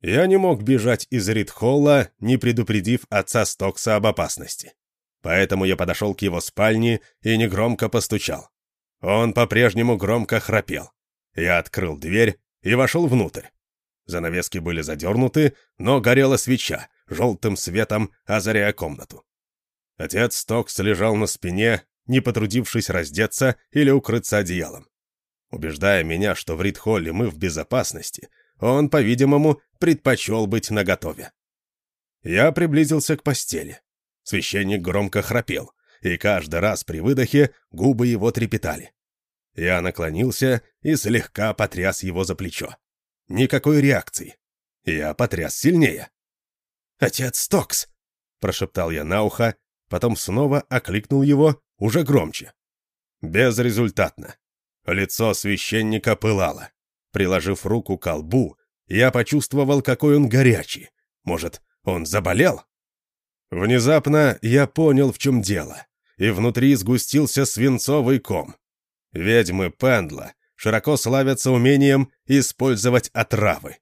Я не мог бежать из Ридхолла, не предупредив отца Стокса об опасности. Поэтому я подошел к его спальне и негромко постучал. Он по-прежнему громко храпел. Я открыл дверь и вошел внутрь. Занавески были задернуты, но горела свеча, желтым светом озаряя комнату. Отец Стокс лежал на спине, не потрудившись раздеться или укрыться одеялом. Убеждая меня, что в Ридхолле мы в безопасности, он, по-видимому, предпочел быть наготове. Я приблизился к постели. Священник громко храпел, и каждый раз при выдохе губы его трепетали. Я наклонился и слегка потряс его за плечо. Никакой реакции. Я потряс сильнее. «Отец Стокс!» — прошептал я на ухо, потом снова окликнул его уже громче. Безрезультатно. Лицо священника пылало. Приложив руку к колбу, я почувствовал, какой он горячий. Может, он заболел? Внезапно я понял, в чем дело, и внутри сгустился свинцовый ком. Ведьмы Пендла широко славятся умением использовать отравы.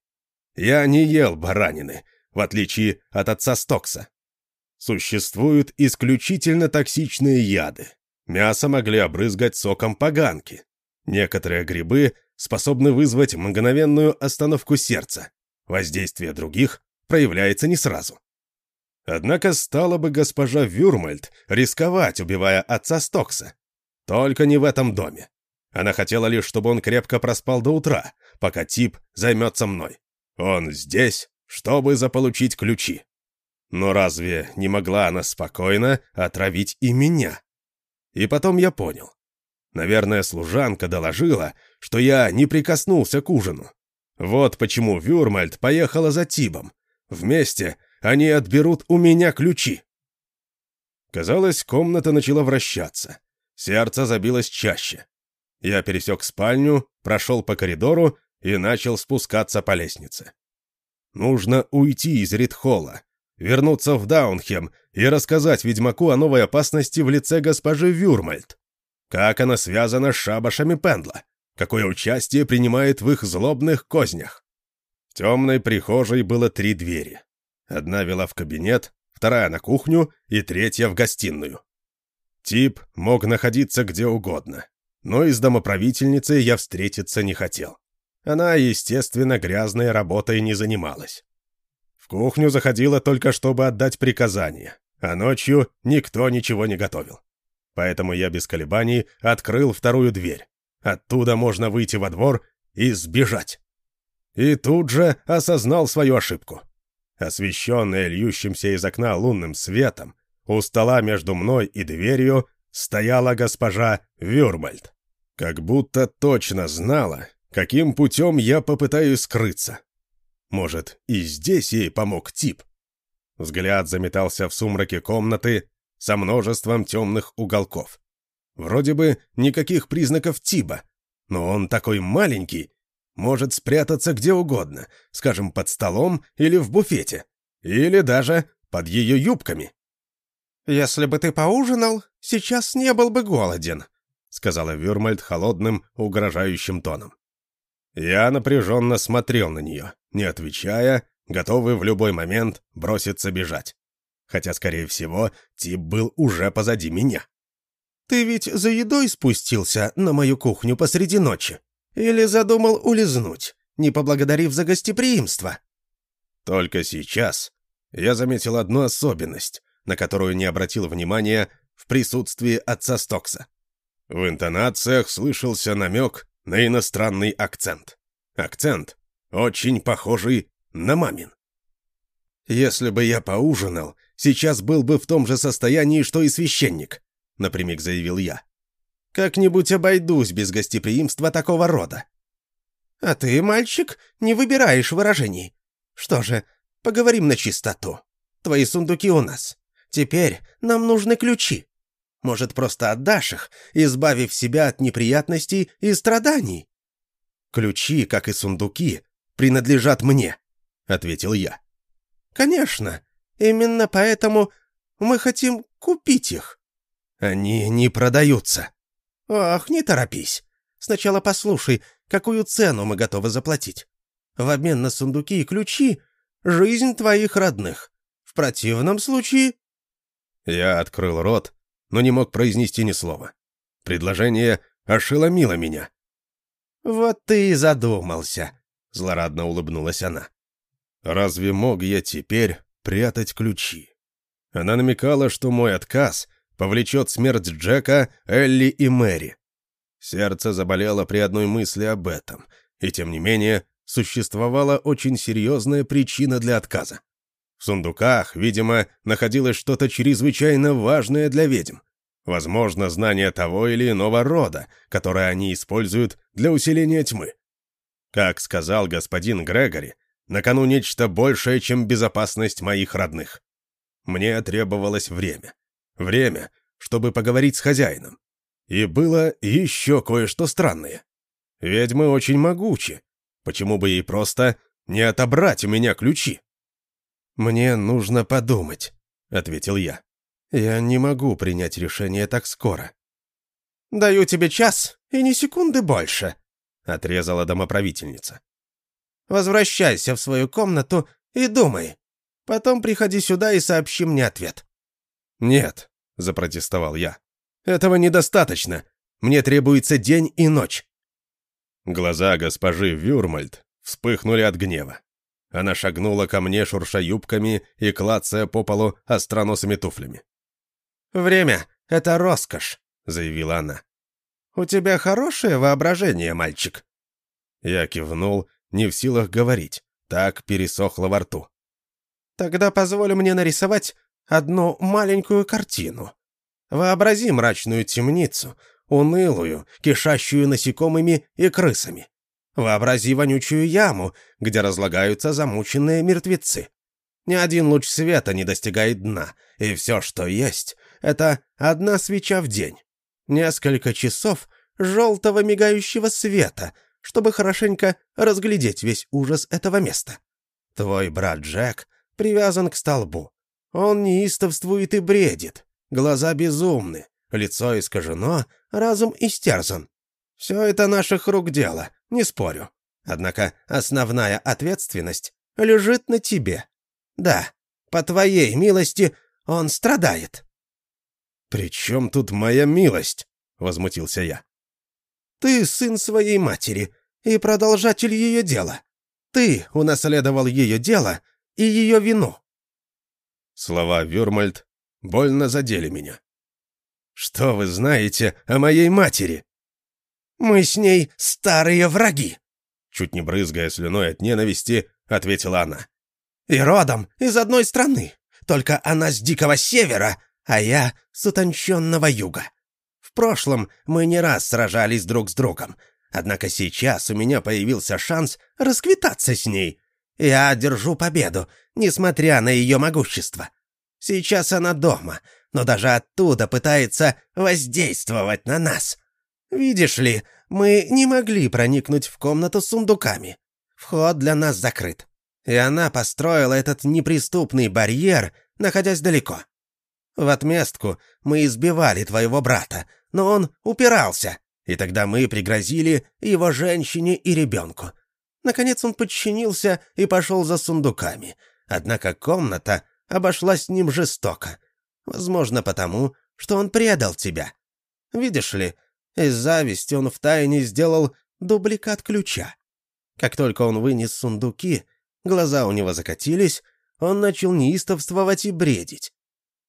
Я не ел баранины, в отличие от отца Стокса. Существуют исключительно токсичные яды. Мясо могли обрызгать соком поганки. Некоторые грибы способны вызвать мгновенную остановку сердца. Воздействие других проявляется не сразу. Однако стала бы госпожа Вюрмальд рисковать, убивая отца Стокса. Только не в этом доме. Она хотела лишь, чтобы он крепко проспал до утра, пока тип займется мной. Он здесь, чтобы заполучить ключи. Но разве не могла она спокойно отравить и меня? И потом я понял. Наверное, служанка доложила, что я не прикоснулся к ужину. Вот почему Вюрмальд поехала за Тибом. Вместе они отберут у меня ключи. Казалось, комната начала вращаться. Сердце забилось чаще. Я пересек спальню, прошел по коридору и начал спускаться по лестнице. Нужно уйти из Ридхолла, вернуться в Даунхем и рассказать ведьмаку о новой опасности в лице госпожи Вюрмальд. Как она связана с шабашами Пендла? Какое участие принимает в их злобных кознях? В темной прихожей было три двери. Одна вела в кабинет, вторая на кухню и третья в гостиную. Тип мог находиться где угодно, но и с домоправительницей я встретиться не хотел. Она, естественно, грязной работой не занималась. В кухню заходила только чтобы отдать приказания, а ночью никто ничего не готовил. Поэтому я без колебаний открыл вторую дверь. Оттуда можно выйти во двор и сбежать. И тут же осознал свою ошибку. Освещенная льющимся из окна лунным светом, у стола между мной и дверью стояла госпожа Вюрмальд. Как будто точно знала, каким путем я попытаюсь скрыться. Может, и здесь ей помог тип? Взгляд заметался в сумраке комнаты со множеством темных уголков. Вроде бы никаких признаков типа, но он такой маленький, может спрятаться где угодно, скажем, под столом или в буфете, или даже под ее юбками. «Если бы ты поужинал, сейчас не был бы голоден», сказала Вюрмальд холодным, угрожающим тоном. Я напряженно смотрел на нее, не отвечая, готовый в любой момент броситься бежать. Хотя, скорее всего, тип был уже позади меня. «Ты ведь за едой спустился на мою кухню посреди ночи? Или задумал улизнуть, не поблагодарив за гостеприимство?» Только сейчас я заметил одну особенность, на которую не обратил внимания в присутствии отца Стокса. В интонациях слышался намек на иностранный акцент. Акцент, очень похожий на мамин. «Если бы я поужинал, сейчас был бы в том же состоянии, что и священник», — напрямик заявил я. «Как-нибудь обойдусь без гостеприимства такого рода». «А ты, мальчик, не выбираешь выражений. Что же, поговорим на чистоту. Твои сундуки у нас. Теперь нам нужны ключи. Может, просто отдашь их, избавив себя от неприятностей и страданий?» «Ключи, как и сундуки, принадлежат мне», — ответил я. «Конечно. Именно поэтому мы хотим купить их». «Они не продаются». «Ах, не торопись. Сначала послушай, какую цену мы готовы заплатить. В обмен на сундуки и ключи — жизнь твоих родных. В противном случае...» Я открыл рот, но не мог произнести ни слова. Предложение ошеломило меня. «Вот ты и задумался», — злорадно улыбнулась она. «Разве мог я теперь прятать ключи?» Она намекала, что мой отказ повлечет смерть Джека, Элли и Мэри. Сердце заболело при одной мысли об этом, и тем не менее существовала очень серьезная причина для отказа. В сундуках, видимо, находилось что-то чрезвычайно важное для ведьм. Возможно, знание того или иного рода, которое они используют для усиления тьмы. Как сказал господин Грегори, на кону нечто большее, чем безопасность моих родных. Мне требовалось время. Время, чтобы поговорить с хозяином. И было еще кое-что странное. Ведьмы очень могучи. Почему бы ей просто не отобрать у меня ключи? «Мне нужно подумать», — ответил я. «Я не могу принять решение так скоро». «Даю тебе час и ни секунды больше», — отрезала домоправительница. «Возвращайся в свою комнату и думай. Потом приходи сюда и сообщи мне ответ». «Нет», — запротестовал я. «Этого недостаточно. Мне требуется день и ночь». Глаза госпожи Вюрмальд вспыхнули от гнева. Она шагнула ко мне, шурша юбками и клацая по полу остроносыми туфлями. «Время — это роскошь», — заявила она. «У тебя хорошее воображение, мальчик». Я кивнул, не в силах говорить. Так пересохло во рту. «Тогда позволь мне нарисовать одну маленькую картину. Вообрази мрачную темницу, унылую, кишащую насекомыми и крысами. Вообрази вонючую яму, где разлагаются замученные мертвецы. Ни один луч света не достигает дна, и все, что есть, это одна свеча в день. Несколько часов желтого мигающего света, чтобы хорошенько разглядеть весь ужас этого места. Твой брат Джек привязан к столбу. Он неистовствует и бредит. Глаза безумны, лицо искажено, разум истерзан. Все это наших рук дело, не спорю. Однако основная ответственность лежит на тебе. Да, по твоей милости он страдает». «При чем тут моя милость?» — возмутился я. «Ты сын своей матери и продолжатель ее дела. Ты унаследовал ее дело и ее вину». Слова Вюрмальд больно задели меня. «Что вы знаете о моей матери?» Мы с ней старые враги!» Чуть не брызгая слюной от ненависти, ответила она. «И родом из одной страны. Только она с Дикого Севера, а я с утонченного Юга. В прошлом мы не раз сражались друг с другом, однако сейчас у меня появился шанс расквитаться с ней. Я одержу победу, несмотря на ее могущество. Сейчас она дома, но даже оттуда пытается воздействовать на нас. Видишь ли, мы не могли проникнуть в комнату с сундуками. Вход для нас закрыт. И она построила этот неприступный барьер, находясь далеко. В отместку мы избивали твоего брата, но он упирался, и тогда мы пригрозили его женщине и ребенку. Наконец он подчинился и пошел за сундуками, однако комната обошлась с ним жестоко. Возможно, потому, что он предал тебя. Видишь ли, из зависти он втайне сделал дубликат ключа. Как только он вынес сундуки, глаза у него закатились, он начал неистовствовать и бредить.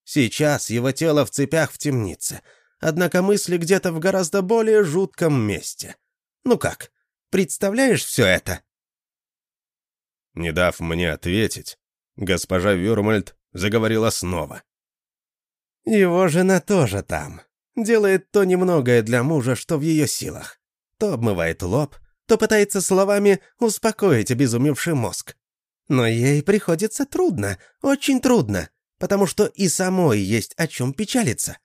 Сейчас его тело в цепях в темнице, однако мысли где-то в гораздо более жутком месте. Ну как, представляешь все это?» Не дав мне ответить, госпожа Вюрмальд заговорила снова. «Его жена тоже там. Делает то немногое для мужа, что в ее силах. То обмывает лоб, то пытается словами успокоить обезумевший мозг. Но ей приходится трудно, очень трудно, потому что и самой есть о чем печалиться.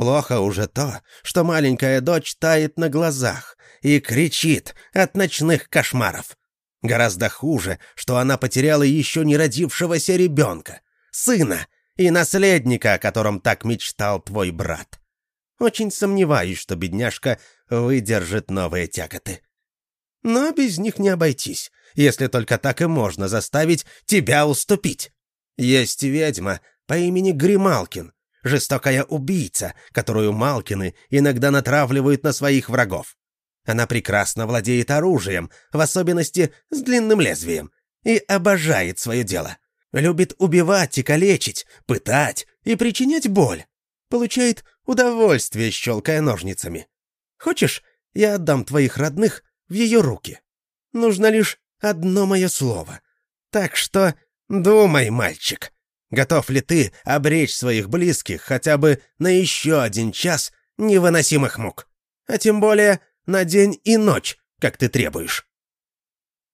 Плохо уже то, что маленькая дочь тает на глазах и кричит от ночных кошмаров. Гораздо хуже, что она потеряла еще не родившегося ребенка, сына и наследника, о котором так мечтал твой брат. Очень сомневаюсь, что бедняжка выдержит новые тяготы. Но без них не обойтись, если только так и можно заставить тебя уступить. Есть ведьма по имени Грималкин, жестокая убийца, которую Малкины иногда натравливают на своих врагов. Она прекрасно владеет оружием, в особенности с длинным лезвием, и обожает свое дело. Любит убивать и калечить, пытать и причинять боль. Получает удовольствие, щелкая ножницами. Хочешь, я отдам твоих родных в ее руки? Нужно лишь одно мое слово. Так что думай, мальчик, готов ли ты обречь своих близких хотя бы на еще один час невыносимых мук? А тем более на день и ночь, как ты требуешь.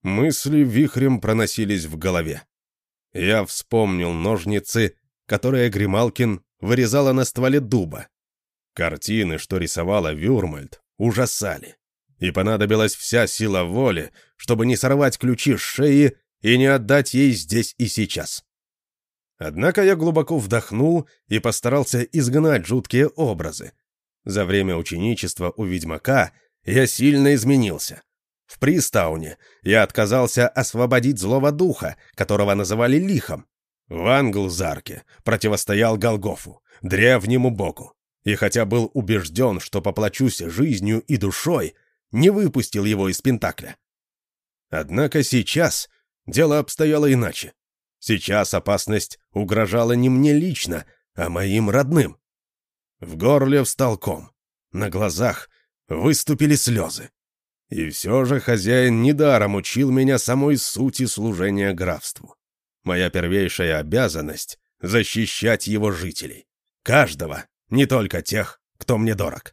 Мысли вихрем проносились в голове. Я вспомнил ножницы, которые Грималкин вырезала на стволе дуба. Картины, что рисовала Вюрмальд, ужасали. И понадобилась вся сила воли, чтобы не сорвать ключи с шеи и не отдать ей здесь и сейчас. Однако я глубоко вдохнул и постарался изгнать жуткие образы. За время ученичества у ведьмака я сильно изменился. В Пристауне я отказался освободить злого духа, которого называли Лихом. В Англзарке противостоял Голгофу, древнему богу, и хотя был убежден, что поплачусь жизнью и душой, не выпустил его из Пентакля. Однако сейчас дело обстояло иначе. Сейчас опасность угрожала не мне лично, а моим родным. В горле встал ком. На глазах выступили слезы. И все же хозяин недаром учил меня самой сути служения графству. Моя первейшая обязанность — защищать его жителей. Каждого, не только тех, кто мне дорог.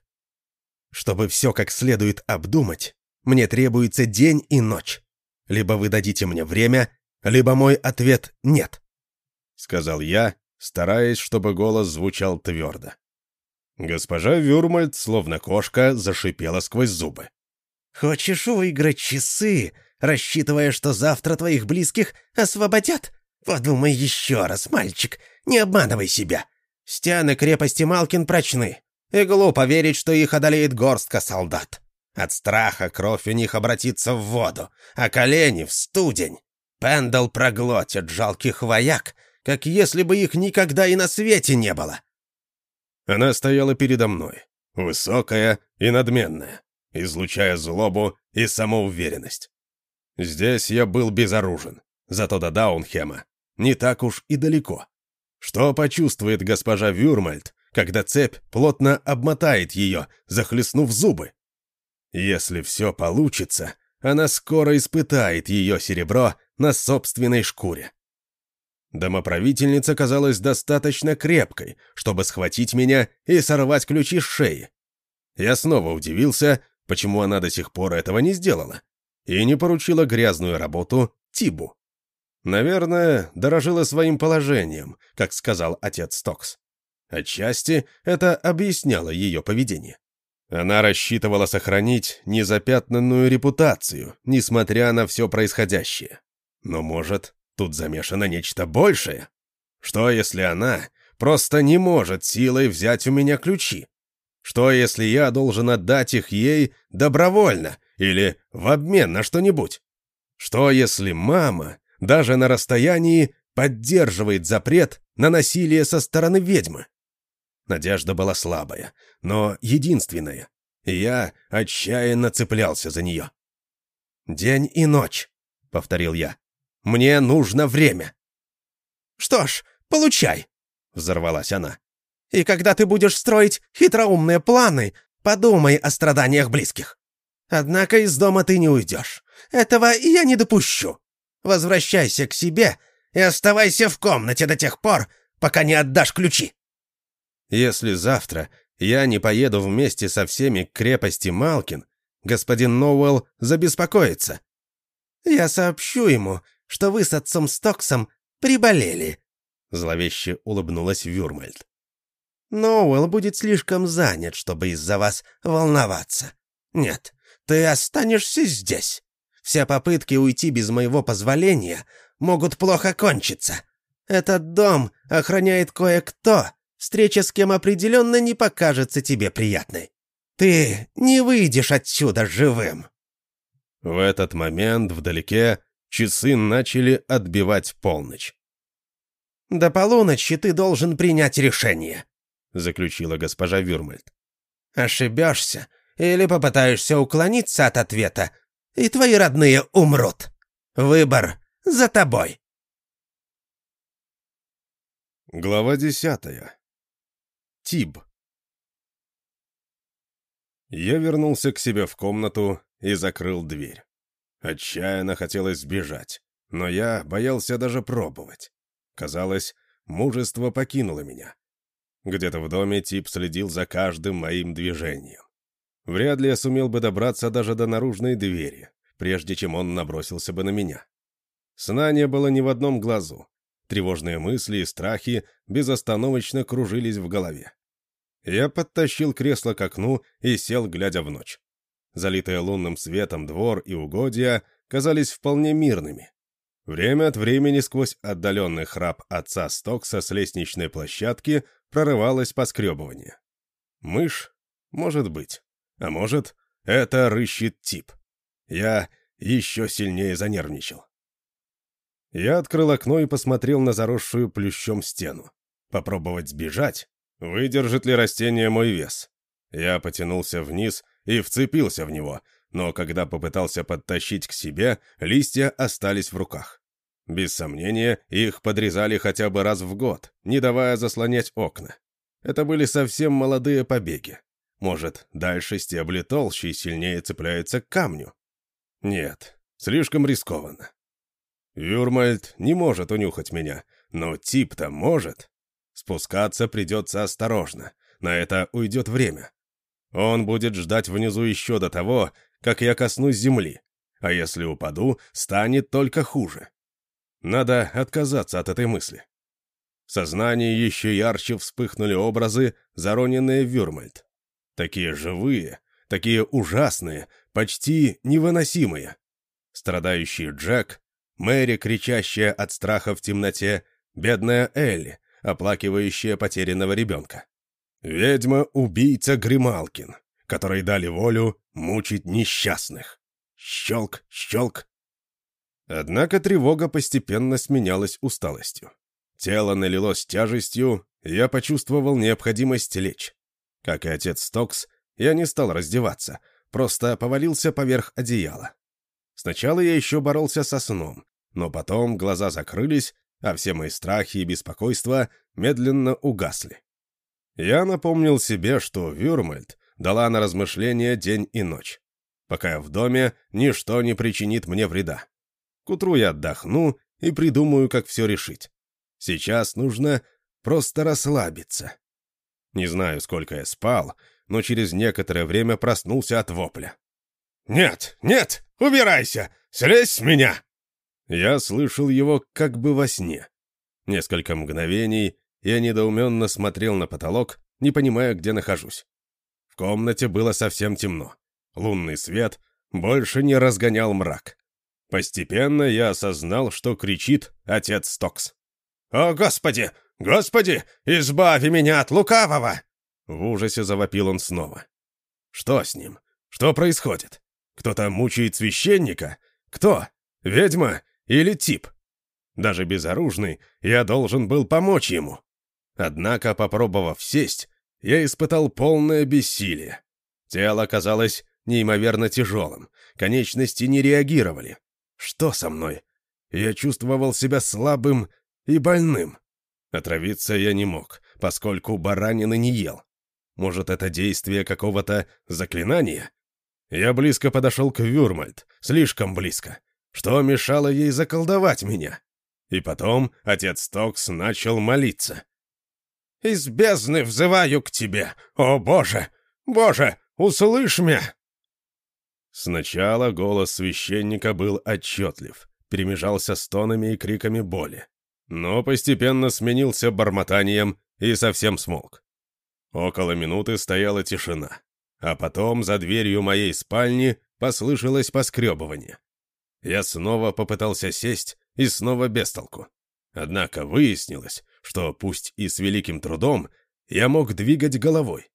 Чтобы все как следует обдумать, мне требуется день и ночь. Либо вы дадите мне время, либо мой ответ «нет», — сказал я, стараясь, чтобы голос звучал твердо. Госпожа Вюрмальд, словно кошка, зашипела сквозь зубы. «Хочешь выиграть часы, рассчитывая, что завтра твоих близких освободят? Подумай еще раз, мальчик, не обманывай себя. Стены крепости Малкин прочны, и глупо верить, что их одолеет горстка солдат. От страха кровь у них обратится в воду, а колени — в студень. Пендл проглотит жалких вояк, как если бы их никогда и на свете не было. Она стояла передо мной, высокая и надменная, излучая злобу и самоуверенность. Здесь я был безоружен, зато до Даунхема не так уж и далеко. Что почувствует госпожа Вюрмальд, когда цепь плотно обмотает ее, захлестнув зубы? Если все получится, она скоро испытает ее серебро на собственной шкуре. Домоправительница казалась достаточно крепкой, чтобы схватить меня и сорвать ключи с шеи. Я снова удивился, почему она до сих пор этого не сделала, и не поручила грязную работу Тибу. Наверное, дорожила своим положением, как сказал отец Стокс. Отчасти это объясняло ее поведение. Она рассчитывала сохранить незапятнанную репутацию, несмотря на все происходящее. Но, может, тут замешано нечто большее? Что, если она просто не может силой взять у меня ключи? Что, если я должен отдать их ей добровольно или в обмен на что-нибудь? Что, если мама даже на расстоянии поддерживает запрет на насилие со стороны ведьмы. Надежда была слабая, но единственная, и я отчаянно цеплялся за нее. «День и ночь», — повторил я. «Мне нужно время». «Что ж, получай», — взорвалась она. «И когда ты будешь строить хитроумные планы, подумай о страданиях близких. Однако из дома ты не уйдешь. Этого я не допущу. Возвращайся к себе и оставайся в комнате до тех пор, пока не отдашь ключи. Если завтра я не поеду вместе со всеми к крепости Малкин, господин Ноуэлл забеспокоится. Я сообщу ему, что вы с отцом Стоксом приболели. Зловеще улыбнулась Вюрмальд. Ноуэлл будет слишком занят, чтобы из-за вас волноваться. Нет, ты останешься здесь. Все попытки уйти без моего позволения могут плохо кончиться. Этот дом охраняет кое-кто, встреча с кем определенно не покажется тебе приятной. Ты не выйдешь отсюда живым». В этот момент вдалеке часы начали отбивать полночь. «До полуночи ты должен принять решение», — заключила госпожа Вюрмальд. «Ошибешься или попытаешься уклониться от ответа, и твои родные умрут. Выбор за тобой». Глава десятая. Тиб. Я вернулся к себе в комнату и закрыл дверь. Отчаянно хотелось сбежать, но я боялся даже пробовать. Казалось, мужество покинуло меня. Где-то в доме тип следил за каждым моим движением. Вряд ли я сумел бы добраться даже до наружной двери, прежде чем он набросился бы на меня. Сна не было ни в одном глазу. Тревожные мысли и страхи безостановочно кружились в голове. Я подтащил кресло к окну и сел, глядя в ночь. Залитые лунным светом двор и угодья казались вполне мирными. Время от времени сквозь отдаленный храп отца Стокса с лестничной площадки прорывалось поскребывание. Мышь? Может быть. А может, это рыщет тип. Я еще сильнее занервничал. Я открыл окно и посмотрел на заросшую плющом стену. Попробовать сбежать? Выдержит ли растение мой вес? Я потянулся вниз и вцепился в него, но когда попытался подтащить к себе, листья остались в руках. Без сомнения, их подрезали хотя бы раз в год, не давая заслонять окна. Это были совсем молодые побеги. Может, дальше стебли толще и сильнее цепляются к камню? Нет, слишком рискованно. Юрмальд не может унюхать меня, но тип-то может. Спускаться придется осторожно, на это уйдет время. Он будет ждать внизу еще до того, как я коснусь земли, а если упаду, станет только хуже. Надо отказаться от этой мысли. В сознании еще ярче вспыхнули образы, зароненные в Вюрмальд. Такие живые, такие ужасные, почти невыносимые. Страдающий Джек, Мэри, кричащая от страха в темноте, бедная Элли, оплакивающая потерянного ребенка. Ведьма-убийца Грималкин, которой дали волю мучить несчастных. Щелк, щелк. Однако тревога постепенно сменялась усталостью. Тело налилось тяжестью, я почувствовал необходимость лечь. Как и отец Стокс, я не стал раздеваться, просто повалился поверх одеяла. Сначала я еще боролся со сном, но потом глаза закрылись, а все мои страхи и беспокойства медленно угасли. Я напомнил себе, что Вюрмальд дала на размышление день и ночь. Пока я в доме, ничто не причинит мне вреда. К утру я отдохну и придумаю, как все решить. Сейчас нужно просто расслабиться. Не знаю, сколько я спал, но через некоторое время проснулся от вопля. «Нет, нет, убирайся! Слезь с меня!» Я слышал его как бы во сне. Несколько мгновений я недоуменно смотрел на потолок, не понимая, где нахожусь. В комнате было совсем темно. Лунный свет больше не разгонял мрак. Постепенно я осознал, что кричит отец Стокс. «О, Господи! Господи! Избави меня от лукавого!» В ужасе завопил он снова. «Что с ним? Что происходит? Кто-то мучает священника? Кто? Ведьма или тип? Даже безоружный, я должен был помочь ему. Однако, попробовав сесть, я испытал полное бессилие. Тело казалось неимоверно тяжелым, конечности не реагировали. Что со мной? Я чувствовал себя слабым и больным. Отравиться я не мог, поскольку баранины не ел. Может, это действие какого-то заклинания? Я близко подошел к Вюрмальд, слишком близко. Что мешало ей заколдовать меня? И потом отец Токс начал молиться. «Из бездны взываю к тебе! О, Боже! Боже, услышь меня!» Сначала голос священника был отчетлив, перемежался стонами и криками боли, но постепенно сменился бормотанием и совсем смолк. Около минуты стояла тишина, а потом за дверью моей спальни послышалось поскребывание. Я снова попытался сесть и снова без толку. Однако выяснилось, что пусть и с великим трудом, я мог двигать головой.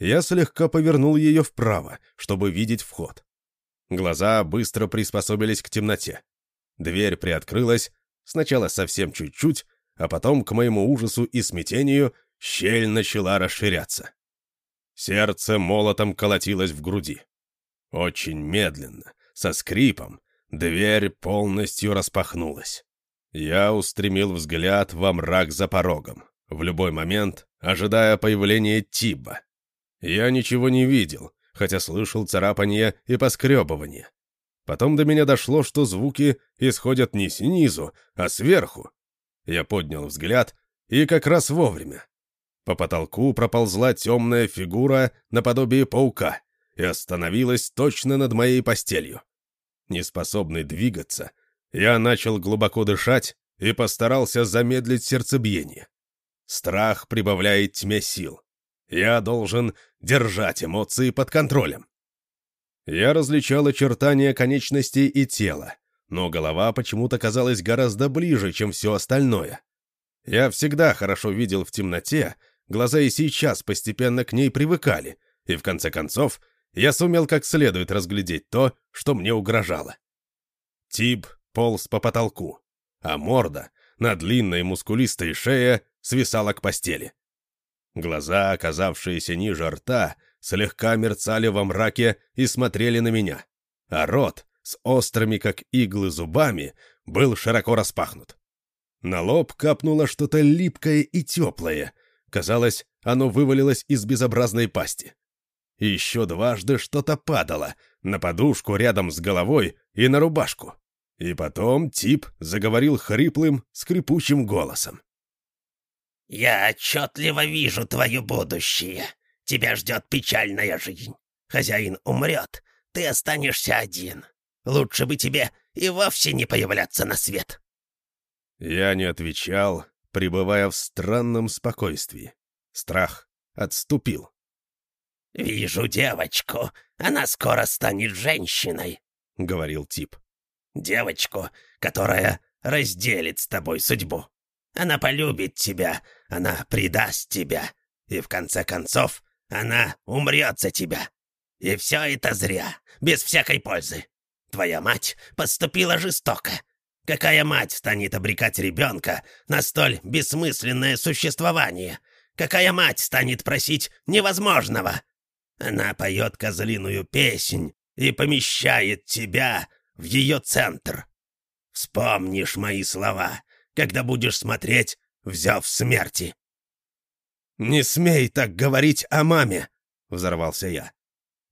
Я слегка повернул ее вправо, чтобы видеть вход. Глаза быстро приспособились к темноте. Дверь приоткрылась, сначала совсем чуть-чуть, а потом, к моему ужасу и смятению, щель начала расширяться. Сердце молотом колотилось в груди. Очень медленно, со скрипом, дверь полностью распахнулась. Я устремил взгляд во мрак за порогом, в любой момент ожидая появления Тиба. Я ничего не видел, хотя слышал царапанье и поскребывание. Потом до меня дошло, что звуки исходят не снизу, а сверху. Я поднял взгляд, и как раз вовремя. По потолку проползла темная фигура наподобие паука и остановилась точно над моей постелью. Неспособный двигаться, я начал глубоко дышать и постарался замедлить сердцебиение. Страх прибавляет тьме сил. Я должен держать эмоции под контролем. Я различал очертания конечностей и тела, но голова почему-то казалась гораздо ближе, чем все остальное. Я всегда хорошо видел в темноте, глаза и сейчас постепенно к ней привыкали, и в конце концов я сумел как следует разглядеть то, что мне угрожало. Тип полз по потолку, а морда на длинной мускулистой шее свисала к постели. Глаза, оказавшиеся ниже рта, слегка мерцали во мраке и смотрели на меня, а рот с острыми, как иглы, зубами был широко распахнут. На лоб капнуло что-то липкое и теплое. Казалось, оно вывалилось из безобразной пасти. И еще дважды что-то падало на подушку рядом с головой и на рубашку. И потом тип заговорил хриплым, скрипучим голосом. «Я отчетливо вижу твое будущее. Тебя ждет печальная жизнь. Хозяин умрет, ты останешься один. Лучше бы тебе и вовсе не появляться на свет». Я не отвечал, пребывая в странном спокойствии. Страх отступил. «Вижу девочку. Она скоро станет женщиной», — говорил тип. «Девочку, которая разделит с тобой судьбу. Она полюбит тебя, она предаст тебя, и в конце концов она умрет за тебя. И все это зря, без всякой пользы. Твоя мать поступила жестоко. Какая мать станет обрекать ребенка на столь бессмысленное существование? Какая мать станет просить невозможного? Она поет козлиную песнь и помещает тебя в ее центр. Вспомнишь мои слова, когда будешь смотреть, взяв смерти. «Не смей так говорить о маме!» — взорвался я.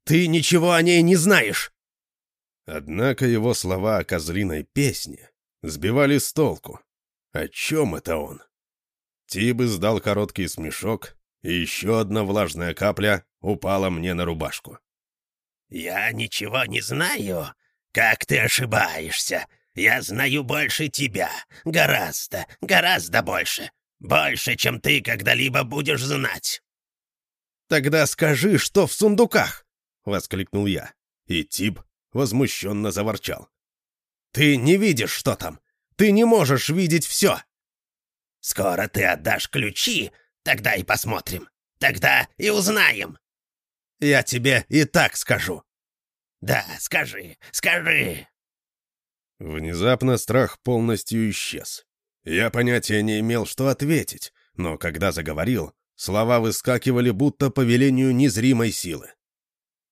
«Ты ничего о ней не знаешь!» Однако его слова о козлиной песне сбивали с толку. О чем это он? Тиб издал короткий смешок, и еще одна влажная капля упала мне на рубашку. «Я ничего не знаю. Как ты ошибаешься? Я знаю больше тебя. Гораздо, гораздо больше. Больше, чем ты когда-либо будешь знать». «Тогда скажи, что в сундуках!» — воскликнул я. И тип возмущенно заворчал. «Ты не видишь, что там! Ты не можешь видеть все!» «Скоро ты отдашь ключи, тогда и посмотрим. Тогда и узнаем!» «Я тебе и так скажу!» «Да, скажи, скажи!» Внезапно страх полностью исчез. Я понятия не имел, что ответить, но когда заговорил, слова выскакивали будто по велению незримой силы.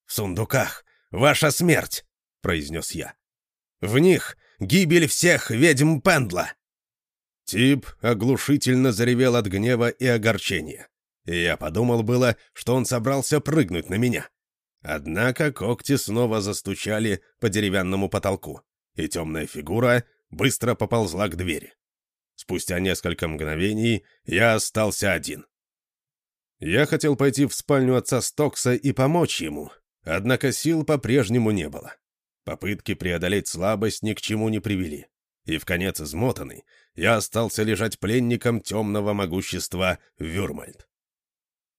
«В сундуках ваша смерть!» — произнес я. «В них гибель всех ведьм Пендла!» Тип оглушительно заревел от гнева и огорчения. И я подумал было, что он собрался прыгнуть на меня. Однако когти снова застучали по деревянному потолку и темная фигура быстро поползла к двери. Спустя несколько мгновений я остался один. Я хотел пойти в спальню отца Стокса и помочь ему, однако сил по-прежнему не было. Попытки преодолеть слабость ни к чему не привели, и в конец измотанный я остался лежать пленником темного могущества Вюрмальд.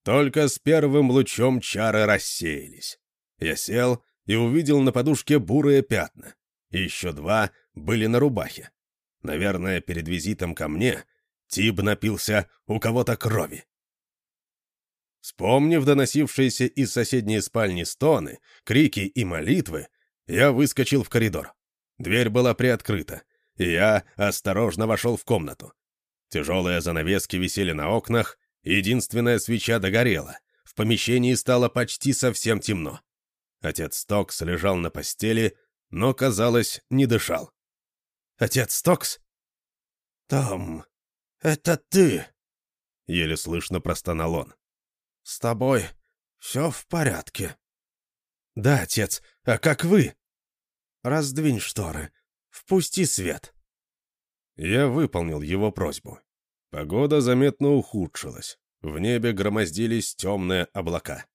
Только с первым лучом чары рассеялись. Я сел и увидел на подушке бурые пятна, и еще два были на рубахе. Наверное, перед визитом ко мне Тиб напился у кого-то крови. Вспомнив доносившиеся из соседней спальни стоны, крики и молитвы, я выскочил в коридор. Дверь была приоткрыта, и я осторожно вошел в комнату. Тяжелые занавески висели на окнах, единственная свеча догорела. В помещении стало почти совсем темно. Отец Стокс лежал на постели, но, казалось, не дышал. «Отец Стокс?» «Том, это ты?» — еле слышно простонал он. «С тобой все в порядке?» «Да, отец. А как вы?» «Раздвинь шторы. Впусти свет». Я выполнил его просьбу. Погода заметно ухудшилась. В небе громоздились темные облака.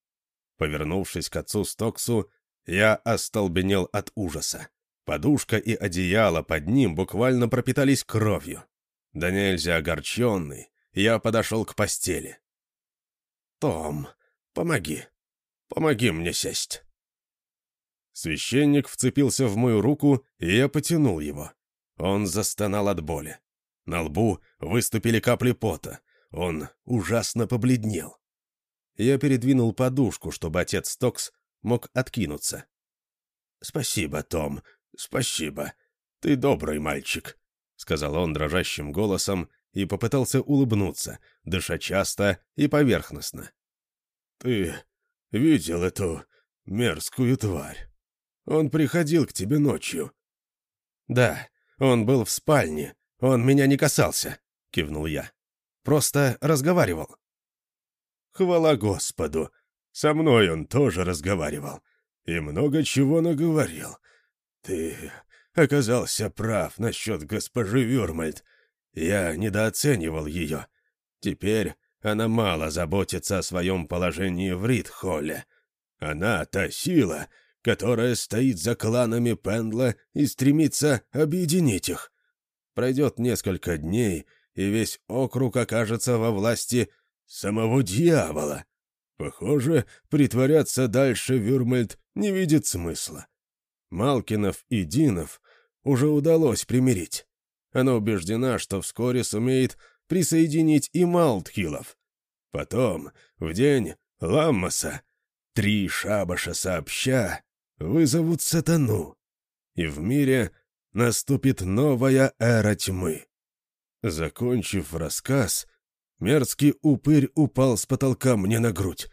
Повернувшись к отцу Стоксу, я остолбенел от ужаса. Подушка и одеяло под ним буквально пропитались кровью. Да нельзя огорченный, я подошел к постели. «Том, помоги. Помоги мне сесть». Священник вцепился в мою руку, и я потянул его. Он застонал от боли. На лбу выступили капли пота. Он ужасно побледнел. Я передвинул подушку, чтобы отец Стокс мог откинуться. «Спасибо, Том, спасибо. Ты добрый мальчик», — сказал он дрожащим голосом и попытался улыбнуться, дыша часто и поверхностно. «Ты видел эту мерзкую тварь? Он приходил к тебе ночью». «Да, он был в спальне. Он меня не касался», — кивнул я. «Просто разговаривал». «Хвала Господу! Со мной он тоже разговаривал. И много чего наговорил. Ты оказался прав насчет госпожи Вюрмальд. Я недооценивал ее. Теперь она мало заботится о своем положении в Ридхолле. Она та сила, которая стоит за кланами Пендла и стремится объединить их. Пройдет несколько дней, и весь округ окажется во власти самого дьявола. Похоже, притворяться дальше Вюрмальд не видит смысла. Малкинов и Динов уже удалось примирить. Она убеждена, что вскоре сумеет присоединить и Малтхилов. Потом, в день Ламмаса, три шабаша сообща вызовут сатану, и в мире наступит новая эра тьмы. Закончив рассказ, мерзкий упырь упал с потолка мне на грудь.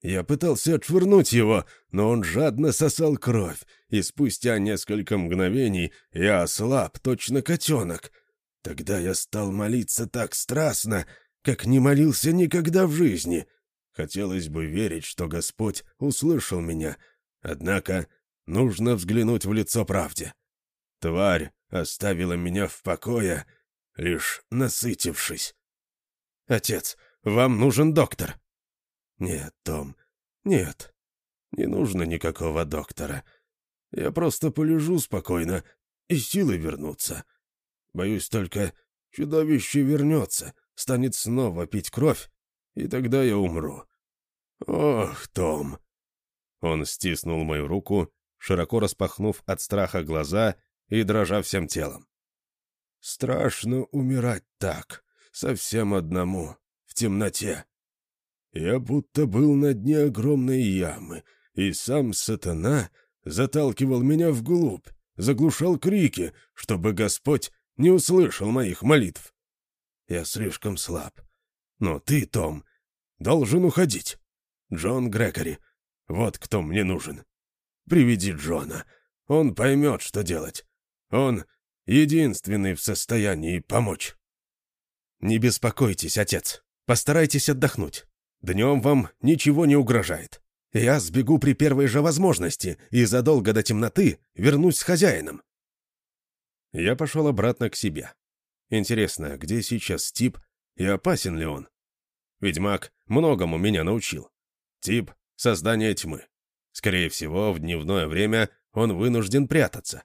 Я пытался отшвырнуть его, но он жадно сосал кровь, и спустя несколько мгновений я ослаб, точно котенок. Тогда я стал молиться так страстно, как не молился никогда в жизни. Хотелось бы верить, что Господь услышал меня, однако нужно взглянуть в лицо правде. Тварь оставила меня в покое, лишь насытившись. «Отец, вам нужен доктор», «Нет, Том, нет. Не нужно никакого доктора. Я просто полежу спокойно, и силы вернутся. Боюсь только, чудовище вернется, станет снова пить кровь, и тогда я умру. Ох, Том!» Он стиснул мою руку, широко распахнув от страха глаза и дрожа всем телом. «Страшно умирать так, совсем одному, в темноте. Я будто был на дне огромной ямы, и сам сатана заталкивал меня вглубь, заглушал крики, чтобы Господь не услышал моих молитв. Я слишком слаб. Но ты, Том, должен уходить. Джон Грегори, вот кто мне нужен. Приведи Джона. Он поймет, что делать. Он единственный в состоянии помочь. Не беспокойтесь, отец. Постарайтесь отдохнуть. Днем вам ничего не угрожает. Я сбегу при первой же возможности и задолго до темноты вернусь с хозяином». Я пошел обратно к себе. Интересно, где сейчас Тип и опасен ли он? Ведьмак многому меня научил. Тип — создание тьмы. Скорее всего, в дневное время он вынужден прятаться.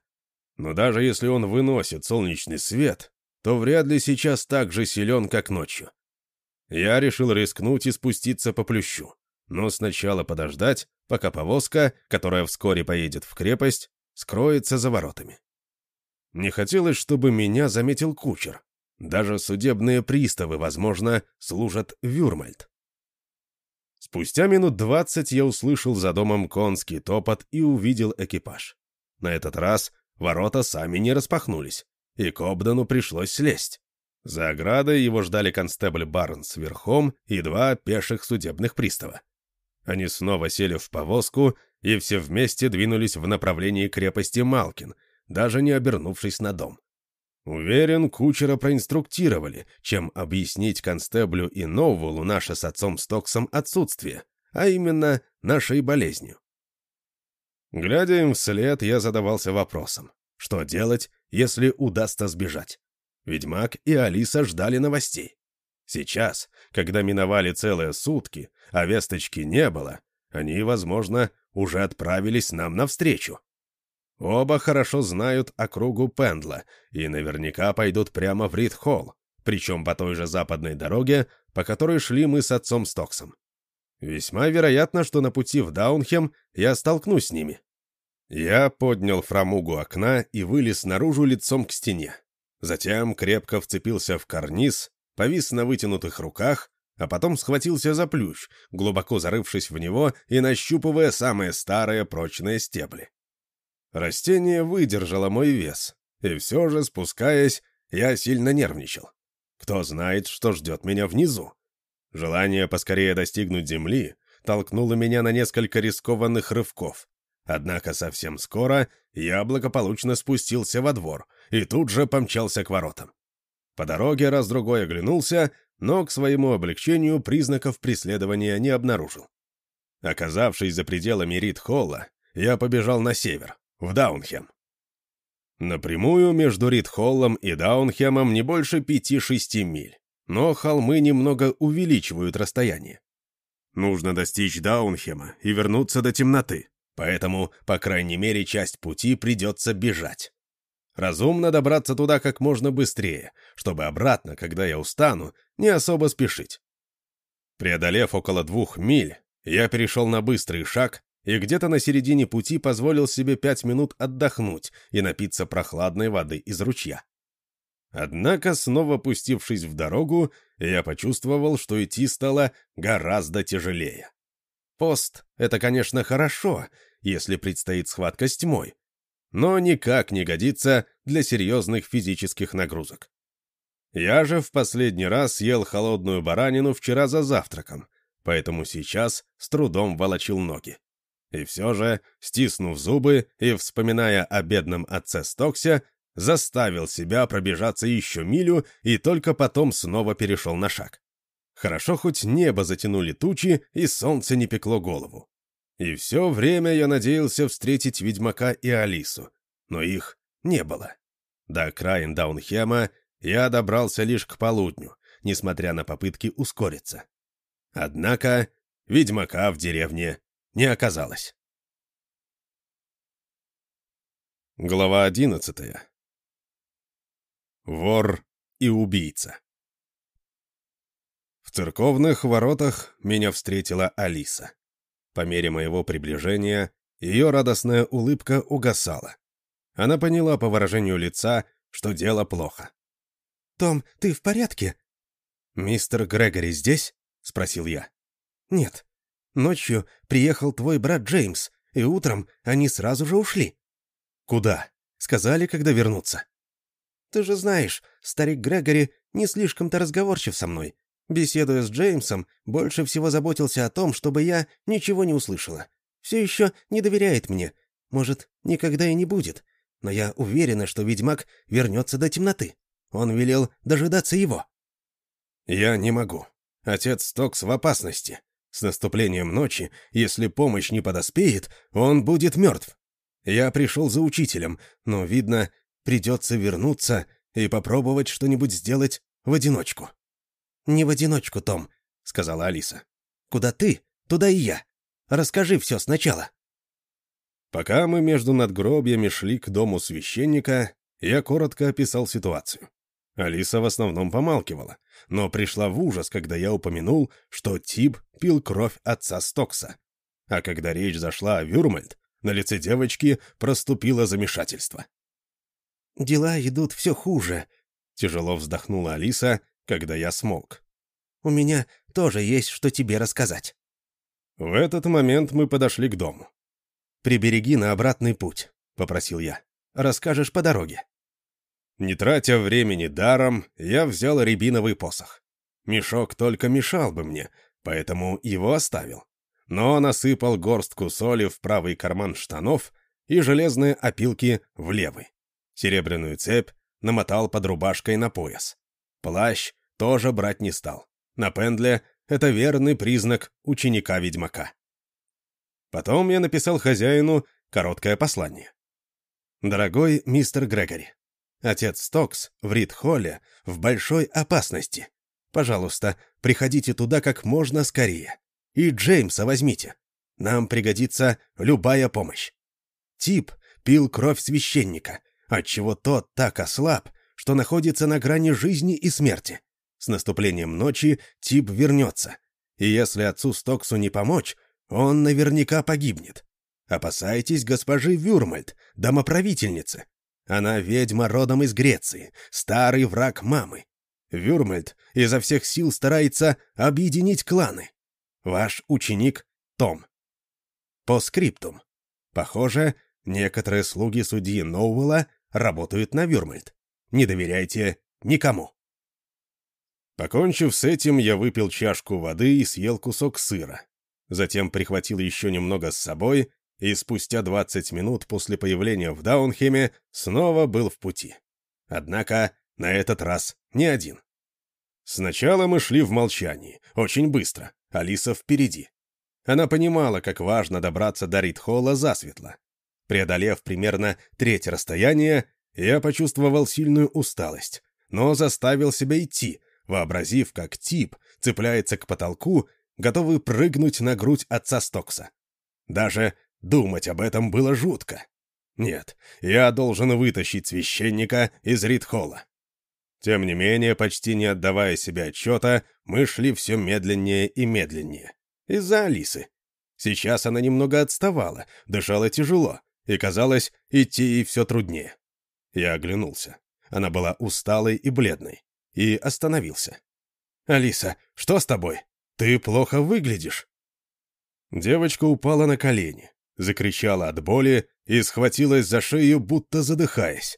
Но даже если он выносит солнечный свет, то вряд ли сейчас так же силен, как ночью. Я решил рискнуть и спуститься по плющу, но сначала подождать, пока повозка, которая вскоре поедет в крепость, скроется за воротами. Не хотелось, чтобы меня заметил кучер. Даже судебные приставы, возможно, служат Вюрмальд. Спустя минут двадцать я услышал за домом конский топот и увидел экипаж. На этот раз ворота сами не распахнулись, и Кобдану пришлось слезть. За оградой его ждали констебль Барнс верхом и два пеших судебных пристава. Они снова сели в повозку, и все вместе двинулись в направлении крепости Малкин, даже не обернувшись на дом. Уверен, кучера проинструктировали, чем объяснить констеблю и Новвулу наше с отцом Стоксом отсутствие, а именно нашей болезнью. Глядя им вслед, я задавался вопросом, что делать, если удастся сбежать? Ведьмак и Алиса ждали новостей. Сейчас, когда миновали целые сутки, а весточки не было, они, возможно, уже отправились нам навстречу. Оба хорошо знают округу Пендла и наверняка пойдут прямо в Рид-Холл, причем по той же западной дороге, по которой шли мы с отцом Стоксом. Весьма вероятно, что на пути в Даунхем я столкнусь с ними. Я поднял фрамугу окна и вылез наружу лицом к стене. Затем крепко вцепился в карниз, повис на вытянутых руках, а потом схватился за плющ, глубоко зарывшись в него и нащупывая самые старые прочные стебли. Растение выдержало мой вес, и все же, спускаясь, я сильно нервничал. Кто знает, что ждет меня внизу. Желание поскорее достигнуть земли толкнуло меня на несколько рискованных рывков. Однако совсем скоро я благополучно спустился во двор и тут же помчался к воротам. По дороге раз-другой оглянулся, но к своему облегчению признаков преследования не обнаружил. Оказавшись за пределами Рид-Холла, я побежал на север, в Даунхем. Напрямую между Рид-Холлом и Даунхемом не больше пяти-шести миль, но холмы немного увеличивают расстояние. Нужно достичь Даунхема и вернуться до темноты, поэтому, по крайней мере, часть пути придется бежать. Разумно добраться туда как можно быстрее, чтобы обратно, когда я устану, не особо спешить. Преодолев около двух миль, я перешел на быстрый шаг и где-то на середине пути позволил себе пять минут отдохнуть и напиться прохладной воды из ручья. Однако, снова пустившись в дорогу, я почувствовал, что идти стало гораздо тяжелее. Пост — это, конечно, хорошо, если предстоит схватка с тьмой, но никак не годится для серьезных физических нагрузок. Я же в последний раз ел холодную баранину вчера за завтраком, поэтому сейчас с трудом волочил ноги. И все же, стиснув зубы и вспоминая о бедном отце Стоксе, заставил себя пробежаться еще милю и только потом снова перешел на шаг. Хорошо хоть небо затянули тучи и солнце не пекло голову. И все время я надеялся встретить ведьмака и Алису, но их не было. До окраин Даунхема я добрался лишь к полудню, несмотря на попытки ускориться. Однако ведьмака в деревне не оказалось. Глава одиннадцатая. Вор и убийца. В церковных воротах меня встретила Алиса. По мере моего приближения ее радостная улыбка угасала. Она поняла по выражению лица, что дело плохо. «Том, ты в порядке?» «Мистер Грегори здесь?» — спросил я. «Нет. Ночью приехал твой брат Джеймс, и утром они сразу же ушли». «Куда?» «Сказали, когда вернутся». «Ты же знаешь, старик Грегори не слишком-то разговорчив со мной. Беседуя с Джеймсом, больше всего заботился о том, чтобы я ничего не услышала. Все еще не доверяет мне. Может, никогда и не будет. Но я уверена, что ведьмак вернется до темноты. Он велел дожидаться его». «Я не могу. Отец Стокс в опасности. С наступлением ночи, если помощь не подоспеет, он будет мертв. Я пришел за учителем, но, видно, придется вернуться и попробовать что-нибудь сделать в одиночку». «Не в одиночку, Том», — сказала Алиса. «Куда ты, туда и я. Расскажи все сначала». Пока мы между надгробьями шли к дому священника, я коротко описал ситуацию. Алиса в основном помалкивала, но пришла в ужас, когда я упомянул, что Тиб пил кровь отца Стокса. А когда речь зашла о Вюрмальд, на лице девочки проступило замешательство. «Дела идут все хуже», — тяжело вздохнула Алиса, когда я смолк. «У меня тоже есть что тебе рассказать». В этот момент мы подошли к дому. «Прибереги на обратный путь. — попросил я. «Расскажешь по дороге». Не тратя времени даром, я взял рябиновый посох. Мешок только мешал бы мне, поэтому его оставил. Но насыпал горстку соли в правый карман штанов и железные опилки в левый. Серебряную цепь намотал под рубашкой на пояс. Плащ тоже брать не стал. На пендле это верный признак ученика-ведьмака. Потом я написал хозяину короткое послание. «Дорогой мистер Грегори, отец Стокс в Рид-Холле в большой опасности. Пожалуйста, приходите туда как можно скорее. И Джеймса возьмите. Нам пригодится любая помощь. Тип пил кровь священника, отчего тот так ослаб, что находится на грани жизни и смерти. С наступлением ночи Тип вернется. И если отцу Стоксу не помочь, он наверняка погибнет. Опасайтесь госпожи Вюрмальд, домоправительницы. Она ведьма родом из Греции, старый враг мамы. Вюрмальд изо всех сил старается объединить кланы. Ваш ученик Том. По скриптум. Похоже, некоторые слуги судьи Ноуэлла работают на Вюрмальд. Не доверяйте никому. Покончив с этим, я выпил чашку воды и съел кусок сыра. Затем прихватил еще немного с собой и спустя 20 минут после появления в Даунхеме снова был в пути. Однако на этот раз не один. Сначала мы шли в молчании, очень быстро, Алиса впереди. Она понимала, как важно добраться до Ридхолла засветло. Преодолев примерно треть расстояния, я почувствовал сильную усталость, но заставил себя идти, вообразив, как тип цепляется к потолку, готовый прыгнуть на грудь отца Стокса. Даже думать об этом было жутко. Нет, я должен вытащить священника из Ридхолла. Тем не менее, почти не отдавая себе отчета, мы шли все медленнее и медленнее. Из-за Алисы. Сейчас она немного отставала, дышала тяжело, и, казалось, идти ей все труднее. Я оглянулся. Она была усталой и бледной. И остановился. «Алиса, что с тобой? Ты плохо выглядишь». Девочка упала на колени, закричала от боли и схватилась за шею, будто задыхаясь.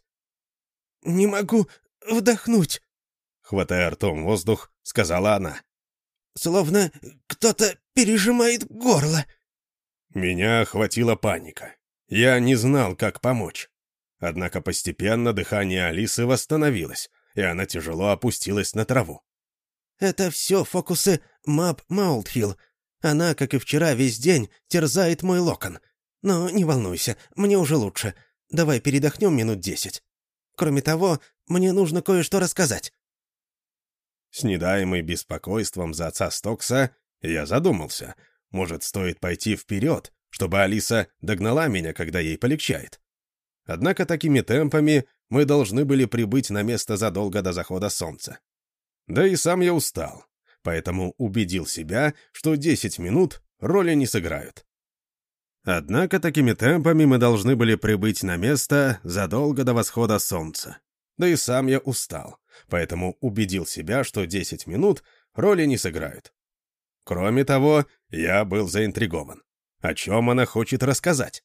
«Не могу вдохнуть», — хватая ртом воздух, сказала она. «Словно кто-то пережимает горло». Меня охватила паника. Я не знал, как помочь. Однако постепенно дыхание Алисы восстановилось, и она тяжело опустилась на траву. «Это все фокусы Мап Маултхилл. Она, как и вчера, весь день терзает мой локон. Но не волнуйся, мне уже лучше. Давай передохнем минут десять. Кроме того, мне нужно кое-что рассказать». С недаемой беспокойством за отца Стокса я задумался. Может, стоит пойти вперед, чтобы Алиса догнала меня, когда ей полегчает. Однако такими темпами мы должны были прибыть на место задолго до захода солнца. Да и сам я устал, поэтому убедил себя, что 10 минут роли не сыграют. Однако такими темпами мы должны были прибыть на место задолго до восхода солнца. Да и сам я устал, поэтому убедил себя, что 10 минут роли не сыграют. Кроме того, я был заинтригован. О чем она хочет рассказать?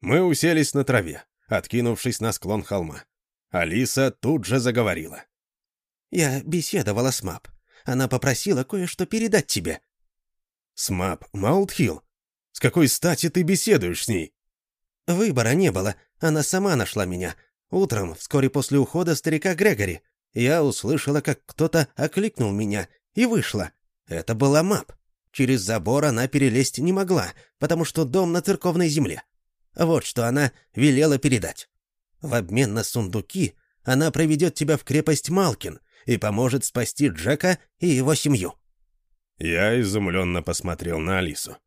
Мы уселись на траве, откинувшись на склон холма. Алиса тут же заговорила. «Я беседовала с Мап. Она попросила кое-что передать тебе». «С Мап Маултхилл? С какой стати ты беседуешь с ней?» «Выбора не было. Она сама нашла меня. Утром, вскоре после ухода старика Грегори, я услышала, как кто-то окликнул меня, и вышла. Это была Мап. Через забор она перелезть не могла, потому что дом на церковной земле. Вот что она велела передать. В обмен на сундуки она проведет тебя в крепость Малкин и поможет спасти Джека и его семью». Я изумленно посмотрел на Алису.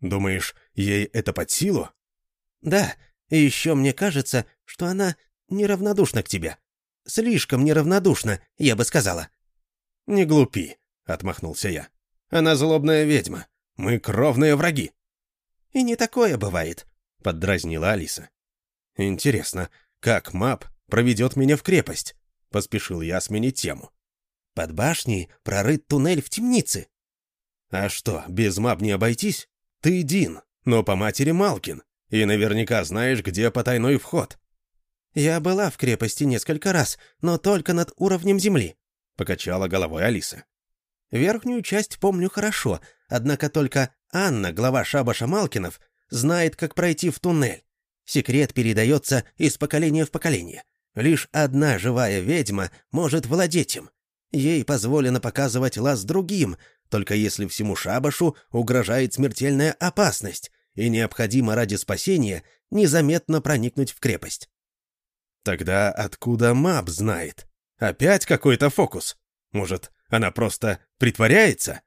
«Думаешь, ей это под силу?» «Да, и еще мне кажется, что она неравнодушна к тебе. Слишком неравнодушна, я бы сказала». «Не глупи», — отмахнулся я. «Она злобная ведьма. Мы кровные враги». «И не такое бывает поддразнила Алиса. «Интересно, как мап проведет меня в крепость?» Поспешил я сменить тему. «Под башней прорыт туннель в темнице». «А что, без мап не обойтись? Ты Дин, но по матери Малкин. И наверняка знаешь, где потайной вход». «Я была в крепости несколько раз, но только над уровнем земли», — покачала головой Алиса. «Верхнюю часть помню хорошо, однако только Анна, глава шабаша Малкинов, знает, как пройти в туннель. Секрет передается из поколения в поколение. Лишь одна живая ведьма может владеть им. Ей позволено показывать лаз другим, только если всему шабашу угрожает смертельная опасность, и необходимо ради спасения незаметно проникнуть в крепость. Тогда откуда Мап знает? Опять какой-то фокус? Может, она просто притворяется?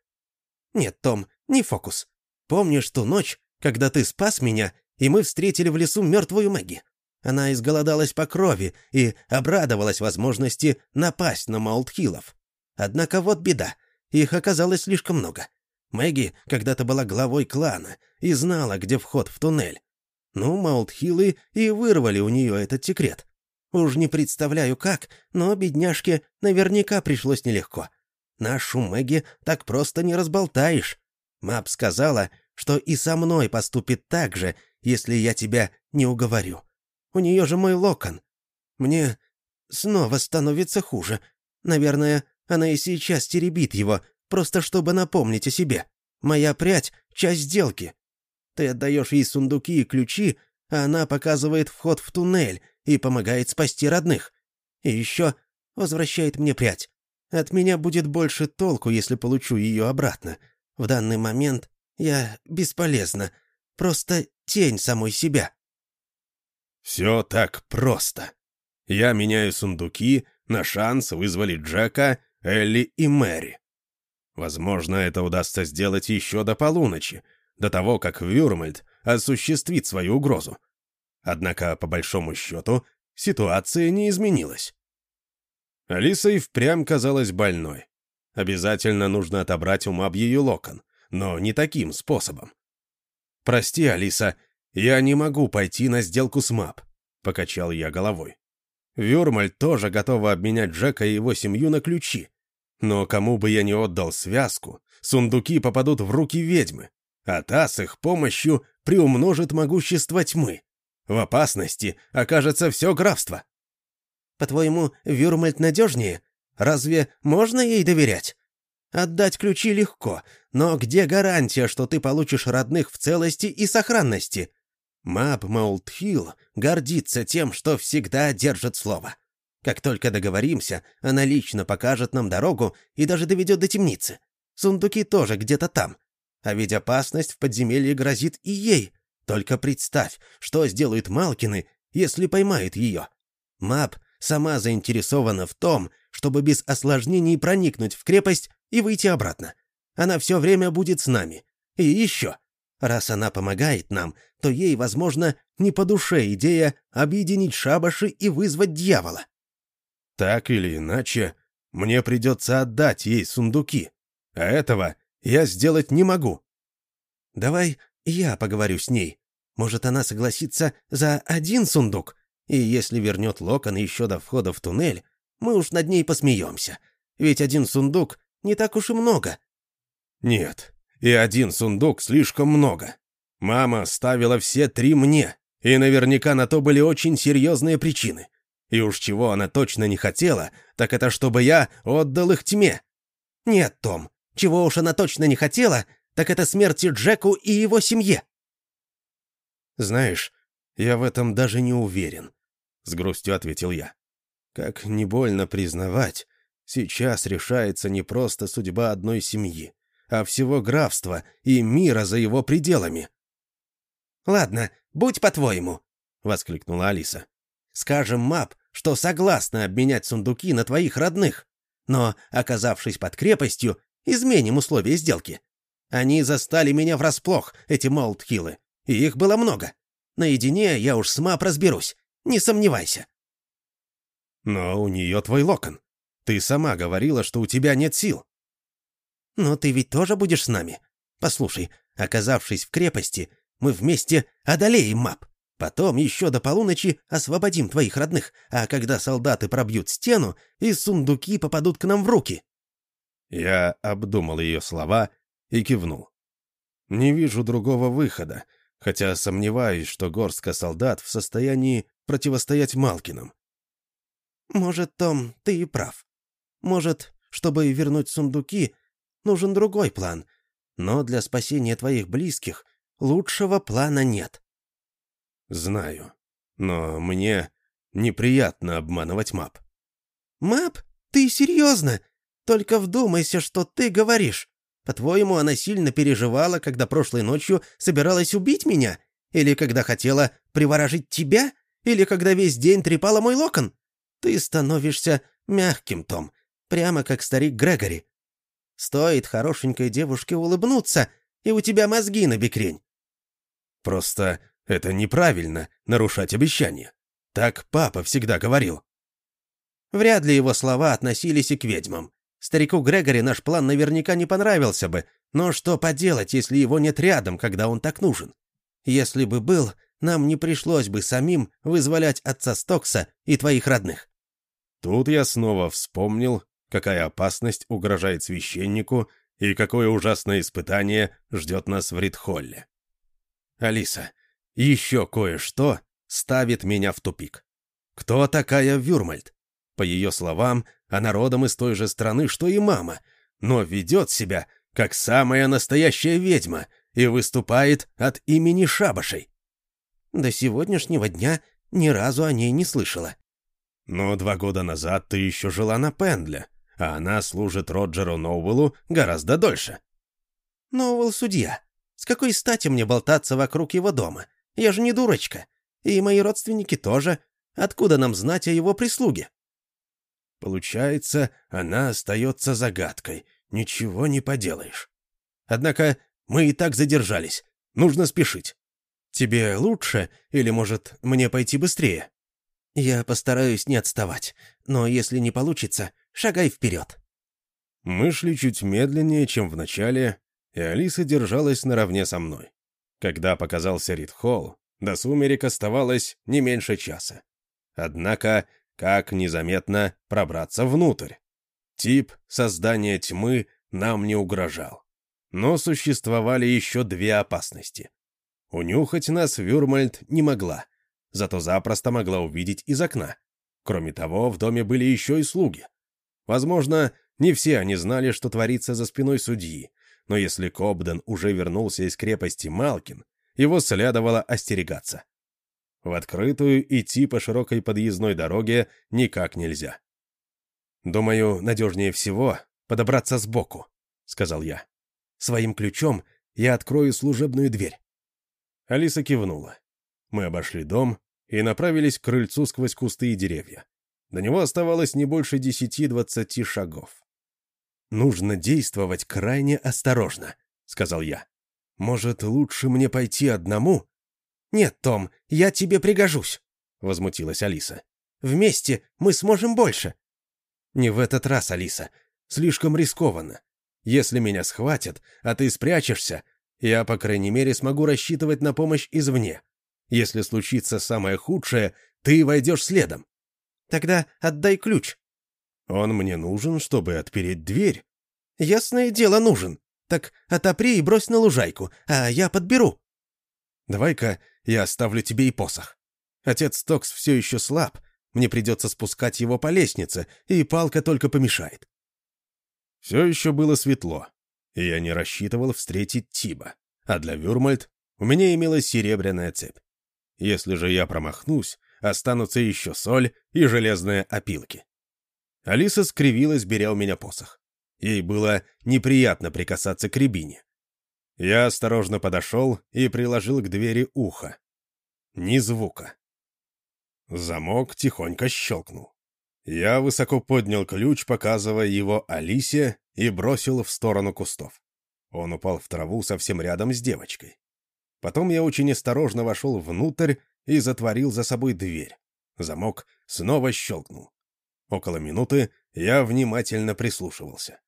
Нет, Том, не фокус. Помнишь ту ночь, когда ты спас меня, и мы встретили в лесу мертвую Мэгги? Она изголодалась по крови и обрадовалась возможности напасть на Маултхилов. Однако вот беда, их оказалось слишком много. Мэгги когда-то была главой клана и знала, где вход в туннель. Ну, Маултхилы и вырвали у нее этот секрет. Уж не представляю как, но бедняжке наверняка пришлось нелегко. Нашу Мэгги так просто не разболтаешь. Мап сказала, что и со мной поступит так же, если я тебя не уговорю. У нее же мой локон. Мне снова становится хуже. Наверное, она и сейчас теребит его, просто чтобы напомнить о себе. Моя прядь — часть сделки. Ты отдаешь ей сундуки и ключи, а она показывает вход в туннель и помогает спасти родных. И еще возвращает мне прядь. От меня будет больше толку, если получу ее обратно. В данный момент я бесполезна. Просто тень самой себя. Все так просто. Я меняю сундуки на шанс вызволить Джека, Элли и Мэри. Возможно, это удастся сделать еще до полуночи, до того, как Вюрмальд осуществит свою угрозу. Однако, по большому счету, ситуация не изменилась. Алиса и впрямь казалась больной. Обязательно нужно отобрать у Маб ее локон, но не таким способом. «Прости, Алиса, я не могу пойти на сделку с Маб», — покачал я головой. Вюрмаль тоже готова обменять Джека и его семью на ключи. Но кому бы я ни отдал связку, сундуки попадут в руки ведьмы, а та с их помощью приумножит могущество тьмы. В опасности окажется все графство. По-твоему, Вюрмальд надежнее? Разве можно ей доверять? Отдать ключи легко, но где гарантия, что ты получишь родных в целости и сохранности? Мап Маултхилл гордится тем, что всегда держит слово. Как только договоримся, она лично покажет нам дорогу и даже доведет до темницы. Сундуки тоже где-то там. А ведь опасность в подземелье грозит и ей. Только представь, что сделают Малкины, если поймают ее. Мап сама заинтересована в том, чтобы без осложнений проникнуть в крепость и выйти обратно. Она все время будет с нами. И еще. Раз она помогает нам, то ей, возможно, не по душе идея объединить шабаши и вызвать дьявола. Так или иначе, мне придется отдать ей сундуки, а этого я сделать не могу. Давай я поговорю с ней. Может, она согласится за один сундук, и если вернет локон еще до входа в туннель, мы уж над ней посмеемся. Ведь один сундук не так уж и много. Нет, и один сундук слишком много. Мама ставила все три мне, и наверняка на то были очень серьезные причины. И уж чего она точно не хотела, так это чтобы я отдал их тьме. Нет, Том, чего уж она точно не хотела, так это смерти Джеку и его семье. Знаешь, я в этом даже не уверен с грустью ответил я. Как не больно признавать, сейчас решается не просто судьба одной семьи, а всего графства и мира за его пределами. «Ладно, будь по-твоему», — воскликнула Алиса. «Скажем, Мап, что согласна обменять сундуки на твоих родных, но, оказавшись под крепостью, изменим условия сделки. Они застали меня врасплох, эти Молдхиллы, и их было много. Наедине я уж с Мап разберусь, не сомневайся. Но у нее твой локон. Ты сама говорила, что у тебя нет сил. Но ты ведь тоже будешь с нами. Послушай, оказавшись в крепости, мы вместе одолеем мап. Потом еще до полуночи освободим твоих родных, а когда солдаты пробьют стену, и сундуки попадут к нам в руки». Я обдумал ее слова и кивнул. «Не вижу другого выхода, хотя сомневаюсь, что горстка солдат в состоянии противостоять Малкинам. «Может, Том, ты и прав. Может, чтобы вернуть сундуки, нужен другой план, но для спасения твоих близких лучшего плана нет». «Знаю, но мне неприятно обманывать Мап». «Мап? Ты серьезно? Только вдумайся, что ты говоришь. По-твоему, она сильно переживала, когда прошлой ночью собиралась убить меня? Или когда хотела приворожить тебя? Или когда весь день трепала мой локон? Ты становишься мягким, Том, прямо как старик Грегори. Стоит хорошенькой девушке улыбнуться, и у тебя мозги на бекрень. Просто это неправильно, нарушать обещания. Так папа всегда говорил. Вряд ли его слова относились и к ведьмам. Старику Грегори наш план наверняка не понравился бы, но что поделать, если его нет рядом, когда он так нужен? Если бы был, нам не пришлось бы самим вызволять отца Стокса и твоих родных. Тут я снова вспомнил, какая опасность угрожает священнику и какое ужасное испытание ждет нас в Ридхолле. Алиса, еще кое-что ставит меня в тупик. Кто такая Вюрмальд? По ее словам, она родом из той же страны, что и мама, но ведет себя как самая настоящая ведьма и выступает от имени Шабашей. До сегодняшнего дня ни разу о ней не слышала. Но два года назад ты еще жила на Пендле, а она служит Роджеру Ноуэллу гораздо дольше. Ноуэлл судья. С какой стати мне болтаться вокруг его дома? Я же не дурочка. И мои родственники тоже. Откуда нам знать о его прислуге? Получается, она остается загадкой. Ничего не поделаешь. Однако мы и так задержались. Нужно спешить. Тебе лучше или, может, мне пойти быстрее? Я постараюсь не отставать, но если не получится, шагай вперед. Мы шли чуть медленнее, чем в начале, и Алиса держалась наравне со мной. Когда показался Ридхолл, до сумерек оставалось не меньше часа. Однако, как незаметно пробраться внутрь? Тип создания тьмы нам не угрожал. Но существовали еще две опасности. Унюхать нас Вюрмальд не могла, зато запросто могла увидеть из окна. Кроме того, в доме были еще и слуги. Возможно, не все они знали, что творится за спиной судьи, но если Кобден уже вернулся из крепости Малкин, его следовало остерегаться. В открытую идти по широкой подъездной дороге никак нельзя. «Думаю, надежнее всего подобраться сбоку», — сказал я. «Своим ключом я открою служебную дверь». Алиса кивнула. Мы обошли дом и направились к крыльцу сквозь кусты и деревья. До него оставалось не больше десяти-двадцати шагов. «Нужно действовать крайне осторожно», — сказал я. «Может, лучше мне пойти одному?» «Нет, Том, я тебе пригожусь», — возмутилась Алиса. «Вместе мы сможем больше». «Не в этот раз, Алиса. Слишком рискованно. Если меня схватят, а ты спрячешься, я, по крайней мере, смогу рассчитывать на помощь извне. Если случится самое худшее, ты войдешь следом. Тогда отдай ключ. Он мне нужен, чтобы отпереть дверь. Ясное дело, нужен. Так отопри и брось на лужайку, а я подберу. Давай-ка я оставлю тебе и посох. Отец Токс все еще слаб, мне придется спускать его по лестнице, и палка только помешает. Все еще было светло, и я не рассчитывал встретить Тиба, а для Вюрмальд у меня имелась серебряная цепь. Если же я промахнусь, останутся еще соль и железные опилки. Алиса скривилась, беря у меня посох. Ей было неприятно прикасаться к рябине. Я осторожно подошел и приложил к двери ухо. Ни звука. Замок тихонько щелкнул. Я высоко поднял ключ, показывая его Алисе, и бросил в сторону кустов. Он упал в траву совсем рядом с девочкой. Потом я очень осторожно вошел внутрь и затворил за собой дверь. Замок снова щелкнул. Около минуты я внимательно прислушивался.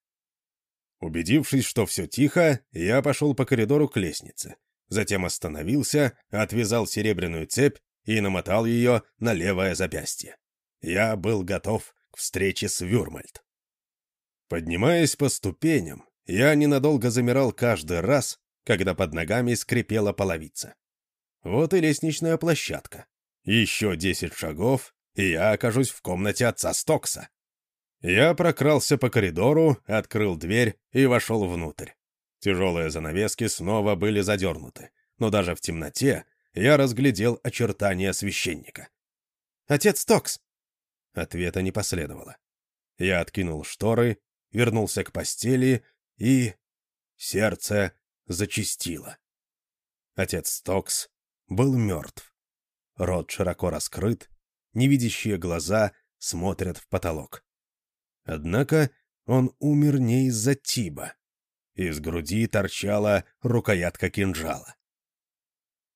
Убедившись, что все тихо, я пошел по коридору к лестнице. Затем остановился, отвязал серебряную цепь и намотал ее на левое запястье. Я был готов к встрече с Вюрмальд. Поднимаясь по ступеням, я ненадолго замирал каждый раз, когда под ногами скрипела половица. Вот и лестничная площадка. Еще десять шагов, и я окажусь в комнате отца Стокса. Я прокрался по коридору, открыл дверь и вошел внутрь. Тяжелые занавески снова были задернуты, но даже в темноте я разглядел очертания священника. «Отец Стокс!» Ответа не последовало. Я откинул шторы, вернулся к постели и... Сердце зачистило. Отец Стокс был мертв. Рот широко раскрыт, невидящие глаза смотрят в потолок. Однако он умер не из-за Тиба. Из груди торчала рукоятка кинжала.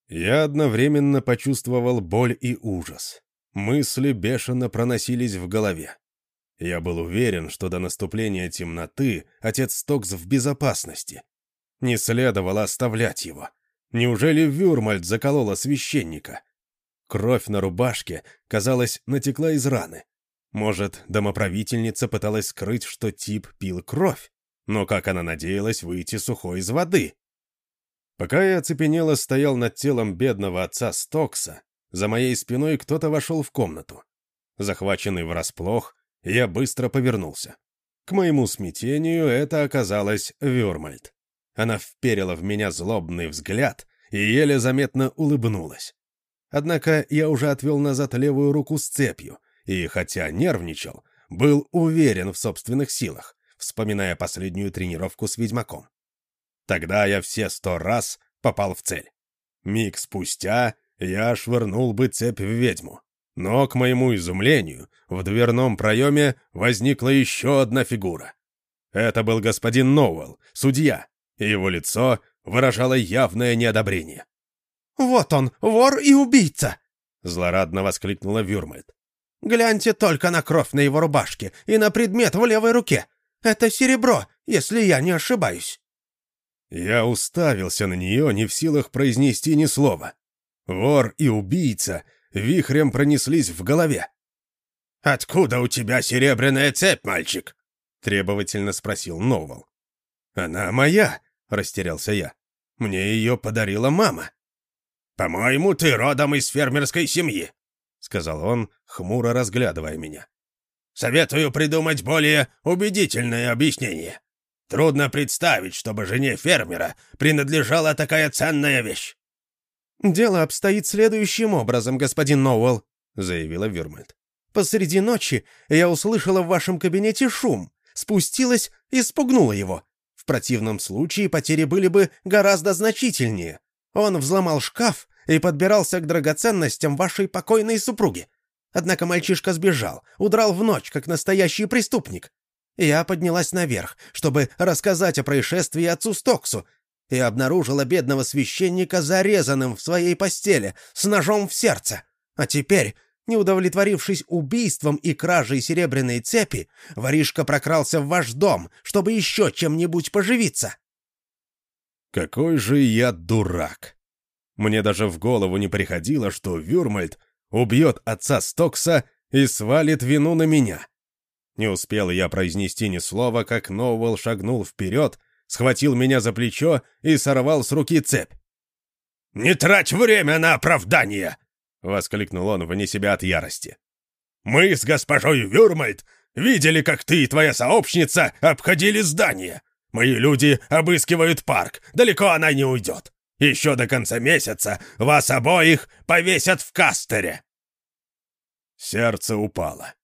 Я одновременно почувствовал боль и ужас. Мысли бешено проносились в голове. Я был уверен, что до наступления темноты отец Стокс в безопасности. Не следовало оставлять его. Неужели Вюрмальд заколола священника? Кровь на рубашке, казалось, натекла из раны. Может, домоправительница пыталась скрыть, что тип пил кровь, но как она надеялась выйти сухой из воды? Пока я оцепенело стоял над телом бедного отца Стокса, за моей спиной кто-то вошел в комнату. Захваченный врасплох, я быстро повернулся. К моему смятению это оказалась Вюрмальд. Она вперила в меня злобный взгляд и еле заметно улыбнулась. Однако я уже отвел назад левую руку с цепью, и, хотя нервничал, был уверен в собственных силах, вспоминая последнюю тренировку с ведьмаком. Тогда я все сто раз попал в цель. Миг спустя я швырнул бы цепь в ведьму. Но, к моему изумлению, в дверном проеме возникла еще одна фигура. Это был господин Ноуэлл, судья, и его лицо выражало явное неодобрение. «Вот он, вор и убийца!» — злорадно воскликнула Вюрмальд. Гляньте только на кровь на его рубашке и на предмет в левой руке. Это серебро, если я не ошибаюсь». Я уставился на нее, не в силах произнести ни слова. Вор и убийца вихрем пронеслись в голове. «Откуда у тебя серебряная цепь, мальчик?» — требовательно спросил Новал. «Она моя», — растерялся я. «Мне ее подарила мама». «По-моему, ты родом из фермерской семьи. — сказал он, хмуро разглядывая меня. «Советую придумать более убедительное объяснение. Трудно представить, чтобы жене фермера принадлежала такая ценная вещь». «Дело обстоит следующим образом, господин Ноуэлл», — заявила Вюрмальд. «Посреди ночи я услышала в вашем кабинете шум, спустилась и спугнула его. В противном случае потери были бы гораздо значительнее. Он взломал шкаф и подбирался к драгоценностям вашей покойной супруги. Однако мальчишка сбежал, удрал в ночь, как настоящий преступник. Я поднялась наверх, чтобы рассказать о происшествии отцу Стоксу, и обнаружила бедного священника зарезанным в своей постели, с ножом в сердце. А теперь, не удовлетворившись убийством и кражей серебряной цепи, воришка прокрался в ваш дом, чтобы еще чем-нибудь поживиться. «Какой же я дурак!» Мне даже в голову не приходило, что Вюрмальд убьет отца Стокса и свалит вину на меня. Не успел я произнести ни слова, как Ноуэлл шагнул вперед, схватил меня за плечо и сорвал с руки цепь. «Не трать время на оправдание!» — воскликнул он вне себя от ярости. «Мы с госпожой Вюрмальд видели, как ты и твоя сообщница обходили здание. Мои люди обыскивают парк, далеко она не уйдет. Еще до конца месяца вас обоих повесят в кастере!» Сердце упало.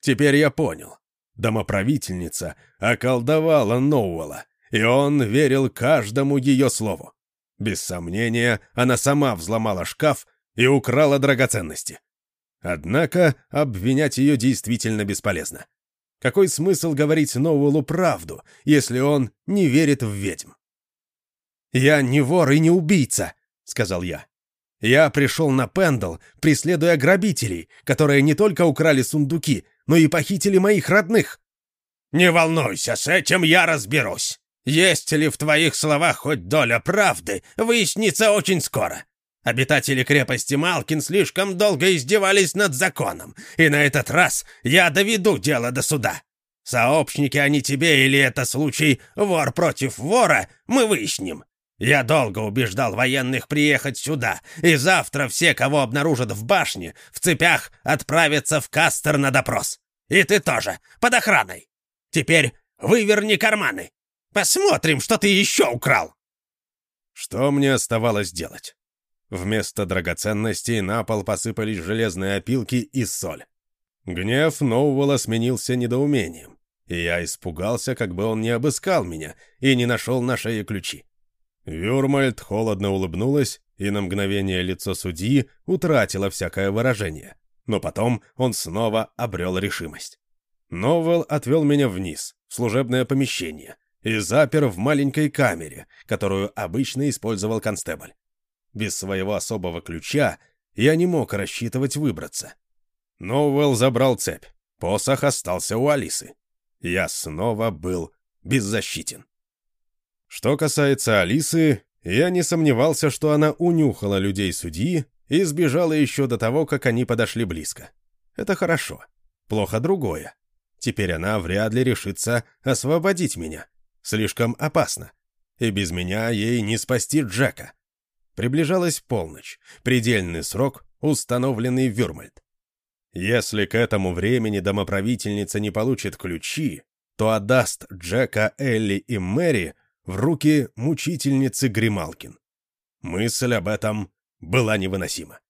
Теперь я понял. Домоправительница околдовала Ноуэлла, и он верил каждому ее слову. Без сомнения, она сама взломала шкаф и украла драгоценности. Однако обвинять ее действительно бесполезно. Какой смысл говорить Ноуэллу правду, если он не верит в ведьм? «Я не вор и не убийца», — сказал я. «Я пришел на Пендл, преследуя грабителей, которые не только украли сундуки, но и похитили моих родных». «Не волнуйся, с этим я разберусь. Есть ли в твоих словах хоть доля правды, выяснится очень скоро. Обитатели крепости Малкин слишком долго издевались над законом, и на этот раз я доведу дело до суда. Сообщники они тебе или это случай вор против вора, мы выясним. Я долго убеждал военных приехать сюда, и завтра все, кого обнаружат в башне, в цепях отправятся в Кастер на допрос. И ты тоже, под охраной. Теперь выверни карманы. Посмотрим, что ты еще украл. Что мне оставалось делать? Вместо драгоценностей на пол посыпались железные опилки и соль. Гнев Ноувола сменился недоумением, и я испугался, как бы он не обыскал меня и не нашел на шее ключи. Вюрмальд холодно улыбнулась, и на мгновение лицо судьи утратило всякое выражение. Но потом он снова обрел решимость. Новелл отвел меня вниз, в служебное помещение, и запер в маленькой камере, которую обычно использовал констебль. Без своего особого ключа я не мог рассчитывать выбраться. Ноуэлл забрал цепь. Посох остался у Алисы. Я снова был беззащитен. Что касается Алисы, я не сомневался, что она унюхала людей судьи и сбежала еще до того, как они подошли близко. Это хорошо. Плохо другое. Теперь она вряд ли решится освободить меня. Слишком опасно. И без меня ей не спасти Джека. Приближалась полночь, предельный срок, установленный Вюрмальд. Если к этому времени домоправительница не получит ключи, то отдаст Джека, Элли и Мэри в руки мучительницы Грималкин. Мысль об этом была невыносима.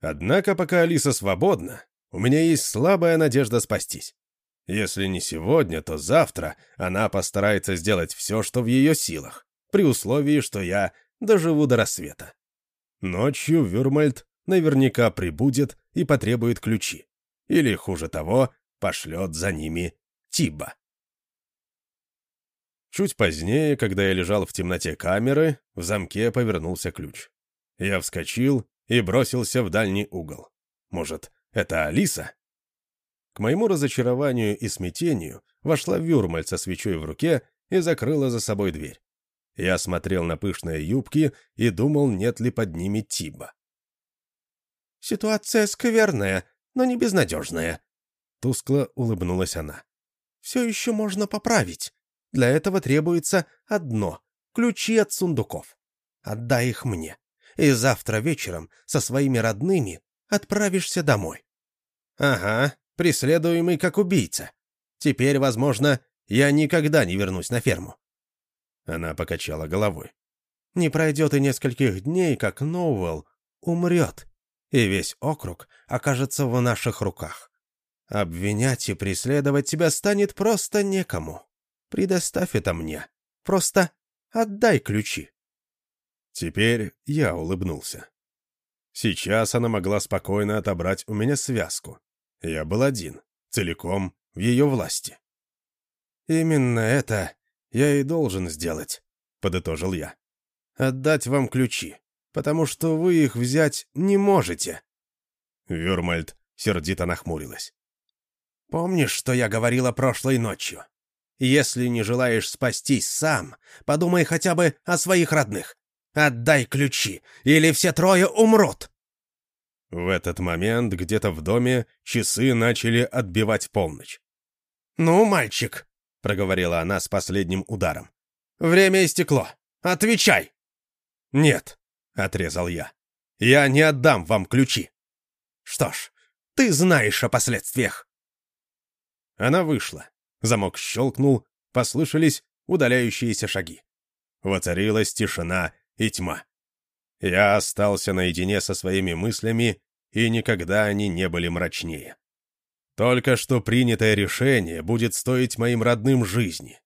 Однако, пока Алиса свободна, у меня есть слабая надежда спастись. Если не сегодня, то завтра она постарается сделать все, что в ее силах, при условии, что я доживу до рассвета. Ночью Вюрмальд наверняка прибудет и потребует ключи. Или, хуже того, пошлет за ними Тиба. Чуть позднее, когда я лежал в темноте камеры, в замке повернулся ключ. Я вскочил и бросился в дальний угол. Может, это Алиса? К моему разочарованию и смятению вошла Вюрмаль со свечой в руке и закрыла за собой дверь. Я смотрел на пышные юбки и думал, нет ли под ними Тиба. «Ситуация скверная, но не безнадежная», — тускло улыбнулась она. «Все еще можно поправить. Для этого требуется одно — ключи от сундуков. Отдай их мне, и завтра вечером со своими родными отправишься домой». «Ага, преследуемый как убийца. Теперь, возможно, я никогда не вернусь на ферму. Она покачала головой. «Не пройдет и нескольких дней, как Ноуэлл умрет, и весь округ окажется в наших руках. Обвинять и преследовать тебя станет просто некому. Предоставь это мне. Просто отдай ключи». Теперь я улыбнулся. Сейчас она могла спокойно отобрать у меня связку. Я был один, целиком в ее власти. «Именно это я и должен сделать», — подытожил я. «Отдать вам ключи, потому что вы их взять не можете». Вюрмальд сердито нахмурилась. «Помнишь, что я говорила прошлой ночью? Если не желаешь спастись сам, подумай хотя бы о своих родных. Отдай ключи, или все трое умрут!» В этот момент где-то в доме часы начали отбивать полночь. «Ну, мальчик, проговорила она с последним ударом. «Время истекло. Отвечай!» «Нет», — отрезал я. «Я не отдам вам ключи». «Что ж, ты знаешь о последствиях». Она вышла. Замок щелкнул, послышались удаляющиеся шаги. Воцарилась тишина и тьма. Я остался наедине со своими мыслями, и никогда они не были мрачнее. Только что принятое решение будет стоить моим родным жизни.